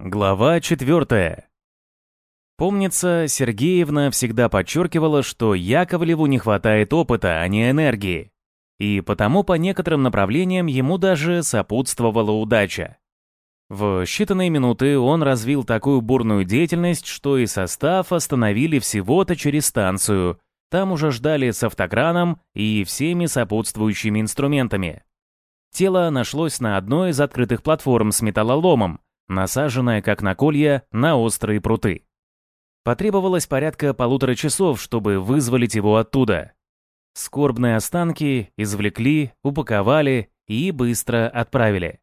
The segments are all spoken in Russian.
Глава четвертая. Помнится, Сергеевна всегда подчеркивала, что Яковлеву не хватает опыта, а не энергии. И потому по некоторым направлениям ему даже сопутствовала удача. В считанные минуты он развил такую бурную деятельность, что и состав остановили всего-то через станцию. Там уже ждали с автокраном и всеми сопутствующими инструментами. Тело нашлось на одной из открытых платформ с металлоломом, насаженная, как на колья, на острые пруты. Потребовалось порядка полутора часов, чтобы вызволить его оттуда. Скорбные останки извлекли, упаковали и быстро отправили.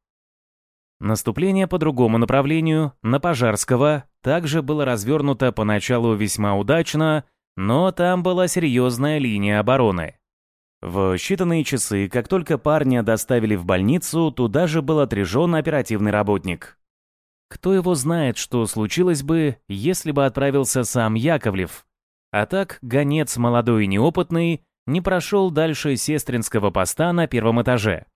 Наступление по другому направлению, на Пожарского, также было развернуто поначалу весьма удачно, но там была серьезная линия обороны. В считанные часы, как только парня доставили в больницу, туда же был отряжен оперативный работник. Кто его знает, что случилось бы, если бы отправился сам Яковлев. А так, гонец молодой и неопытный не прошел дальше сестринского поста на первом этаже.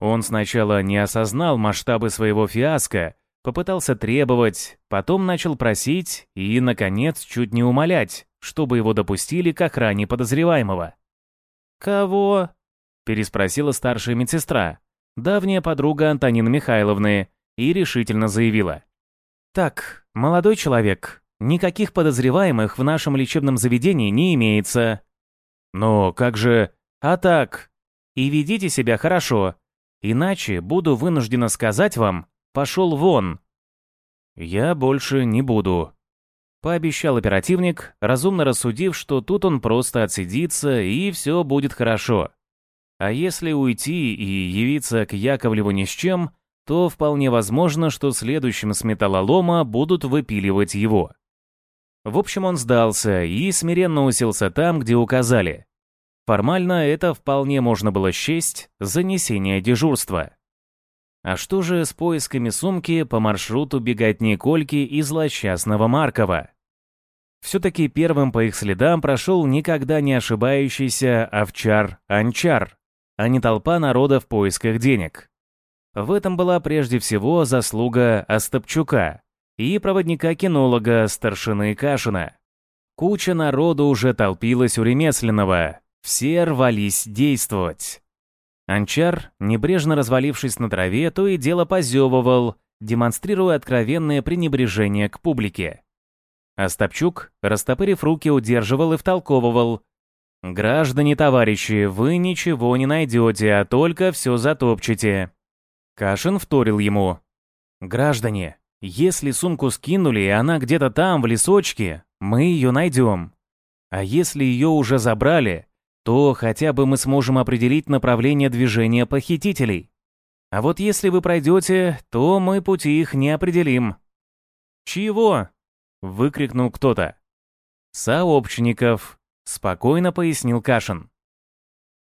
Он сначала не осознал масштабы своего фиаско, попытался требовать, потом начал просить и, наконец, чуть не умолять, чтобы его допустили к охране подозреваемого. «Кого?» – переспросила старшая медсестра, давняя подруга Антонины Михайловны, и решительно заявила. «Так, молодой человек, никаких подозреваемых в нашем лечебном заведении не имеется». «Но как же...» «А так, и ведите себя хорошо, иначе буду вынуждена сказать вам, пошел вон». «Я больше не буду», — пообещал оперативник, разумно рассудив, что тут он просто отсидится и все будет хорошо. А если уйти и явиться к Яковлеву ни с чем, то вполне возможно, что следующим с металлолома будут выпиливать его. В общем, он сдался и смиренно уселся там, где указали. Формально это вполне можно было счесть за несение дежурства. А что же с поисками сумки по маршруту беготни Кольки и злосчастного Маркова? Все-таки первым по их следам прошел никогда не ошибающийся овчар-анчар, а не толпа народа в поисках денег. В этом была прежде всего заслуга Остапчука и проводника-кинолога старшины Кашина. Куча народу уже толпилась у ремесленного, все рвались действовать. Анчар, небрежно развалившись на траве, то и дело позевывал, демонстрируя откровенное пренебрежение к публике. Остапчук, растопырив руки, удерживал и втолковывал. «Граждане, товарищи, вы ничего не найдете, а только все затопчете. Кашин вторил ему. «Граждане, если сумку скинули, и она где-то там, в лесочке, мы ее найдем. А если ее уже забрали, то хотя бы мы сможем определить направление движения похитителей. А вот если вы пройдете, то мы пути их не определим». «Чего?» — выкрикнул кто-то. «Сообщников», — спокойно пояснил Кашин.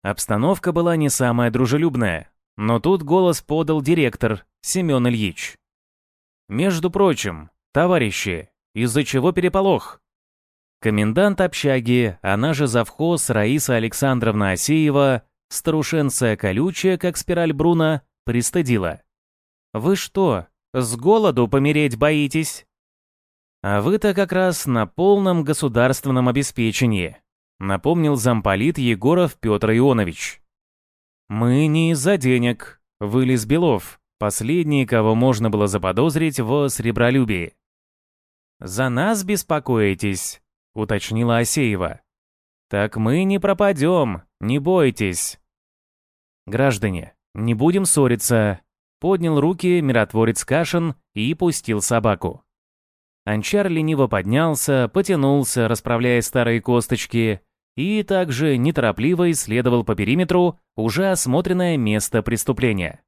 Обстановка была не самая дружелюбная. Но тут голос подал директор Семен Ильич. «Между прочим, товарищи, из-за чего переполох?» Комендант общаги, она же завхоз Раиса Александровна Асеева, старушенция колючая, как спираль Бруна, пристыдила. «Вы что, с голоду помереть боитесь?» «А вы-то как раз на полном государственном обеспечении», напомнил замполит Егоров Петр Ионович. «Мы не из-за денег», — вылез Белов, последний, кого можно было заподозрить в сребролюбии. «За нас беспокоитесь», — уточнила Асеева. «Так мы не пропадем, не бойтесь». «Граждане, не будем ссориться», — поднял руки миротворец Кашин и пустил собаку. Анчар лениво поднялся, потянулся, расправляя старые косточки, и также неторопливо исследовал по периметру уже осмотренное место преступления.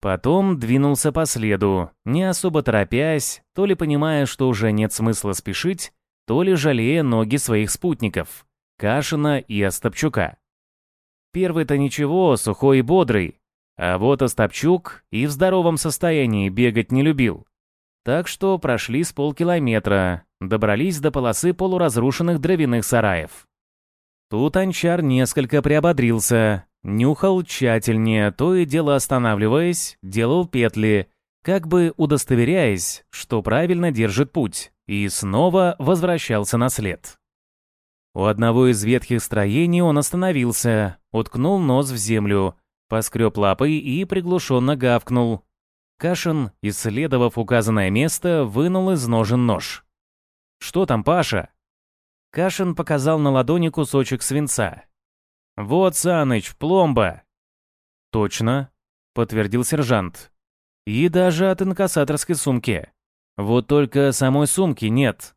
Потом двинулся по следу, не особо торопясь, то ли понимая, что уже нет смысла спешить, то ли жалея ноги своих спутников, Кашина и Остапчука. Первый-то ничего, сухой и бодрый, а вот Остапчук и в здоровом состоянии бегать не любил. Так что прошли с полкилометра, добрались до полосы полуразрушенных дровяных сараев. Тут Анчар несколько приободрился, нюхал тщательнее, то и дело останавливаясь, делал петли как бы удостоверяясь, что правильно держит путь, и снова возвращался на след. У одного из ветхих строений он остановился, уткнул нос в землю, поскреб лапой и приглушенно гавкнул. Кашин, исследовав указанное место, вынул из ножен нож. «Что там, Паша?» Кашин показал на ладони кусочек свинца. «Вот, Саныч, пломба!» «Точно», — подтвердил сержант. «И даже от инкассаторской сумки. Вот только самой сумки нет».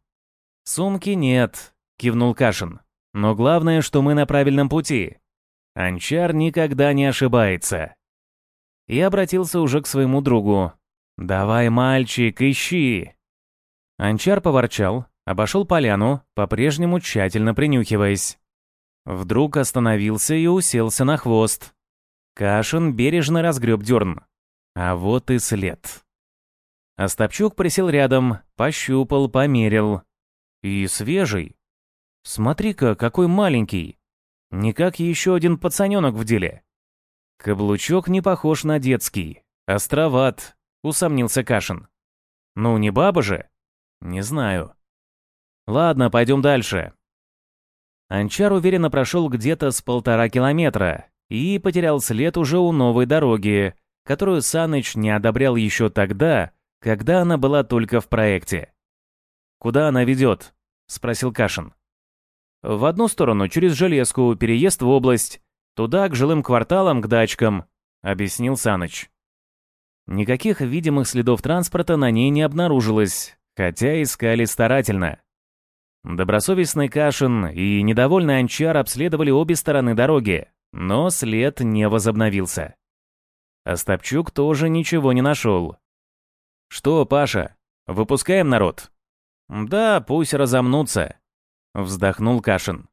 «Сумки нет», — кивнул Кашин. «Но главное, что мы на правильном пути. Анчар никогда не ошибается». И обратился уже к своему другу. «Давай, мальчик, ищи!» Анчар поворчал, обошел поляну, по-прежнему тщательно принюхиваясь. Вдруг остановился и уселся на хвост. Кашин бережно разгреб дерн. А вот и след. Остапчук присел рядом, пощупал, померил. И свежий. Смотри-ка, какой маленький. Не как еще один пацаненок в деле. Каблучок не похож на детский. Островат, усомнился Кашин. Ну, не баба же? Не знаю. Ладно, пойдем дальше. Анчар уверенно прошел где-то с полтора километра и потерял след уже у новой дороги, которую Саныч не одобрял еще тогда, когда она была только в проекте. «Куда она ведет?» — спросил Кашин. «В одну сторону, через железку, переезд в область, туда, к жилым кварталам, к дачкам», — объяснил Саныч. Никаких видимых следов транспорта на ней не обнаружилось, хотя искали старательно. Добросовестный Кашин и недовольный Анчар обследовали обе стороны дороги, но след не возобновился. Остапчук тоже ничего не нашел. «Что, Паша, выпускаем народ?» «Да, пусть разомнутся», — вздохнул Кашин.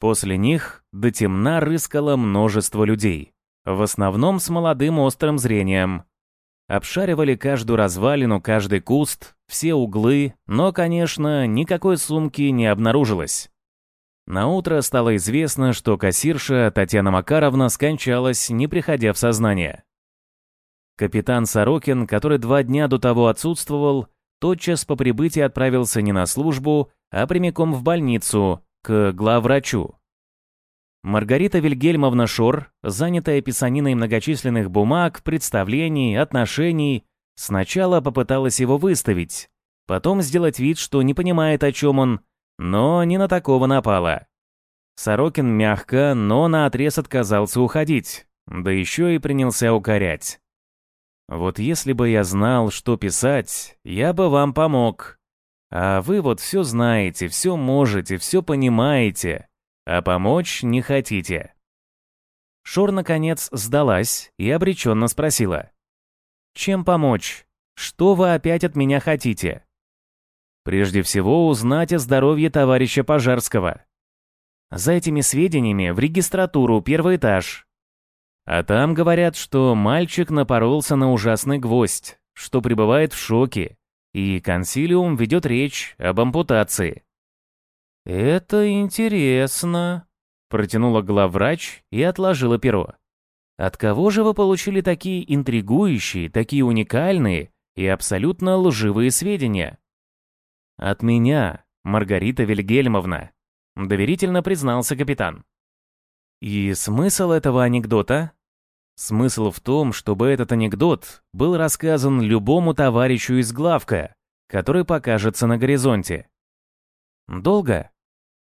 После них до темна рыскало множество людей, в основном с молодым острым зрением, Обшаривали каждую развалину, каждый куст, все углы, но, конечно, никакой сумки не обнаружилось. На утро стало известно, что кассирша Татьяна Макаровна скончалась, не приходя в сознание. Капитан Сорокин, который два дня до того отсутствовал, тотчас по прибытии отправился не на службу, а прямиком в больницу, к главврачу. Маргарита Вильгельмовна Шор, занятая писаниной многочисленных бумаг, представлений, отношений, сначала попыталась его выставить, потом сделать вид, что не понимает, о чем он, но не на такого напала. Сорокин мягко, но наотрез отказался уходить, да еще и принялся укорять. «Вот если бы я знал, что писать, я бы вам помог. А вы вот все знаете, все можете, все понимаете. А помочь не хотите. Шур, наконец, сдалась и обреченно спросила. «Чем помочь? Что вы опять от меня хотите?» «Прежде всего узнать о здоровье товарища Пожарского. За этими сведениями в регистратуру первый этаж. А там говорят, что мальчик напоролся на ужасный гвоздь, что пребывает в шоке, и консилиум ведет речь об ампутации. «Это интересно», — протянула главврач и отложила перо. «От кого же вы получили такие интригующие, такие уникальные и абсолютно лживые сведения?» «От меня, Маргарита Вильгельмовна», — доверительно признался капитан. «И смысл этого анекдота?» Смысл в том, чтобы этот анекдот был рассказан любому товарищу из главка, который покажется на горизонте. «Долго?»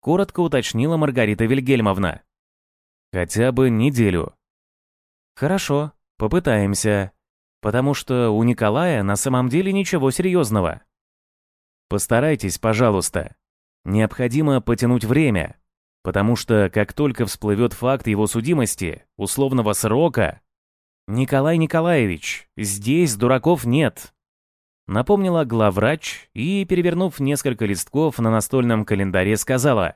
Коротко уточнила Маргарита Вильгельмовна. Хотя бы неделю. Хорошо, попытаемся. Потому что у Николая на самом деле ничего серьезного. Постарайтесь, пожалуйста. Необходимо потянуть время, потому что как только всплывет факт его судимости, условного срока... Николай Николаевич, здесь дураков нет. Напомнила главврач и, перевернув несколько листков на настольном календаре, сказала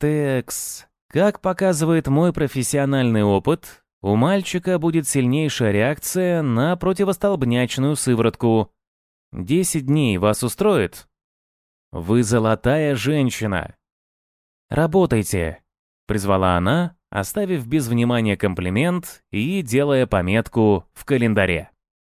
«Текс, как показывает мой профессиональный опыт, у мальчика будет сильнейшая реакция на противостолбнячную сыворотку. Десять дней вас устроит? Вы золотая женщина. Работайте, призвала она, оставив без внимания комплимент и делая пометку в календаре.